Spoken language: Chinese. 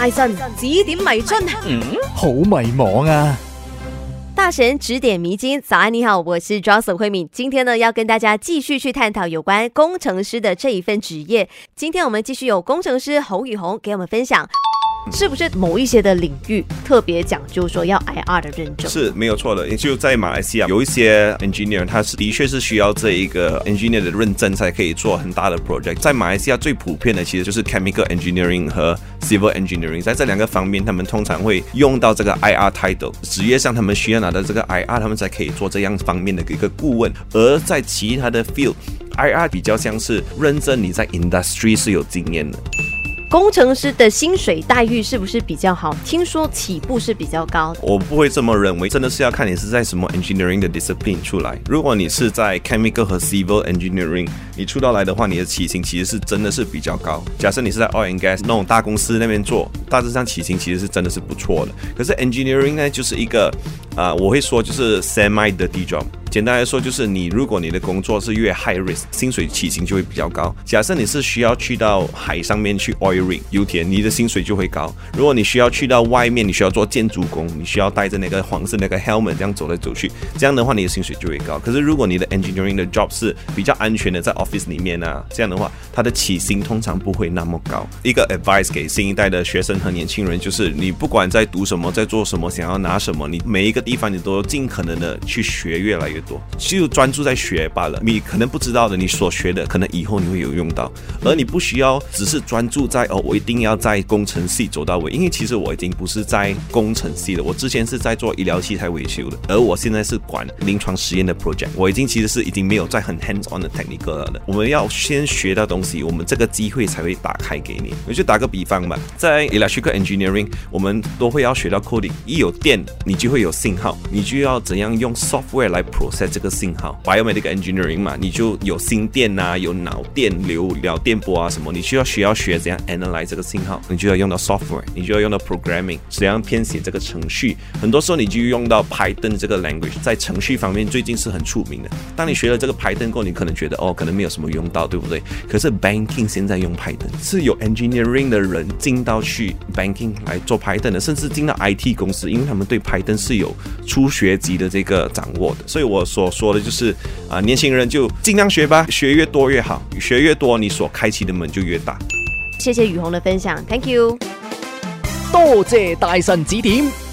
大神指点迷津，嗯，好迷茫啊！大神指点迷津，早安，你好，我是 Johnson 慧敏。今天呢，要跟大家继续去探讨有关工程师的这一份职业。今天我们继续有工程师侯宇红给我们分享。是不是某一些的领域特别讲究说要 IR 的认证？是没有错的，就在马来西亚有一些 engineer，他是的确是需要这一个 engineer 的认证才可以做很大的 project。在马来西亚最普遍的其实就是 chemical engineering 和 civil engineering，在这两个方面，他们通常会用到这个 IR title。职业上他们需要拿到这个 IR，他们才可以做这样方面的一个顾问。而在其他的 field，IR 比较像是认证你在 industry 是有经验的。工程师的薪水待遇是不是比较好？听说起步是比较高的。我不会这么认为，真的是要看你是在什么 engineering 的 discipline 出来。如果你是在 chemical 和 civil engineering，你出到来的话，你的起薪其实是真的是比较高。假设你是在 oil and gas 那种大公司那边做，大致上起薪其实是真的是不错的。可是 engineering 呢，就是一个啊，我会说就是 semi 的 d job。简单来说，就是你如果你的工作是越 high risk，薪水起薪就会比较高。假设你是需要去到海上面去 oil rig 油田，你的薪水就会高。如果你需要去到外面，你需要做建筑工，你需要带着那个黄色那个 helmet 这样走来走去，这样的话你的薪水就会高。可是如果你的 engineering 的 job 是比较安全的，在 office 里面啊，这样的话，它的起薪通常不会那么高。一个 advice 给新一代的学生和年轻人，就是你不管在读什么，在做什么，想要拿什么，你每一个地方你都尽可能的去学越来越。多就专注在学罢了，你可能不知道的，你所学的可能以后你会有用到，而你不需要只是专注在哦，我一定要在工程系走到尾，因为其实我已经不是在工程系了，我之前是在做医疗器材维修的，而我现在是管临床实验的 project，我已经其实是已经没有在很 hands on 的 technical 了。我们要先学到东西，我们这个机会才会打开给你。我就打个比方吧，在 electrical engineering，我们都会要学到 coding，一有电你就会有信号，你就要怎样用 software 来 pro。在这个信号，biomedical engineering 嘛，你就有心电呐，有脑电流、脑电波啊什么，你需要需要学怎样 analyze 这个信号，你就要用到 software，你就要用到 programming，怎样编写这个程序。很多时候你就用到 Python 这个 language，在程序方面最近是很出名的。当你学了这个 Python 后，你可能觉得哦，可能没有什么用到，对不对？可是 banking 现在用 Python，是有 engineering 的人进到去 banking 来做 Python 的，甚至进到 IT 公司，因为他们对 Python 是有初学级的这个掌握的，所以我。我所说的就是啊，年轻人就尽量学吧，学越多越好，学越多，你所开启的门就越大。谢谢雨虹的分享，Thank you，多谢大神指点。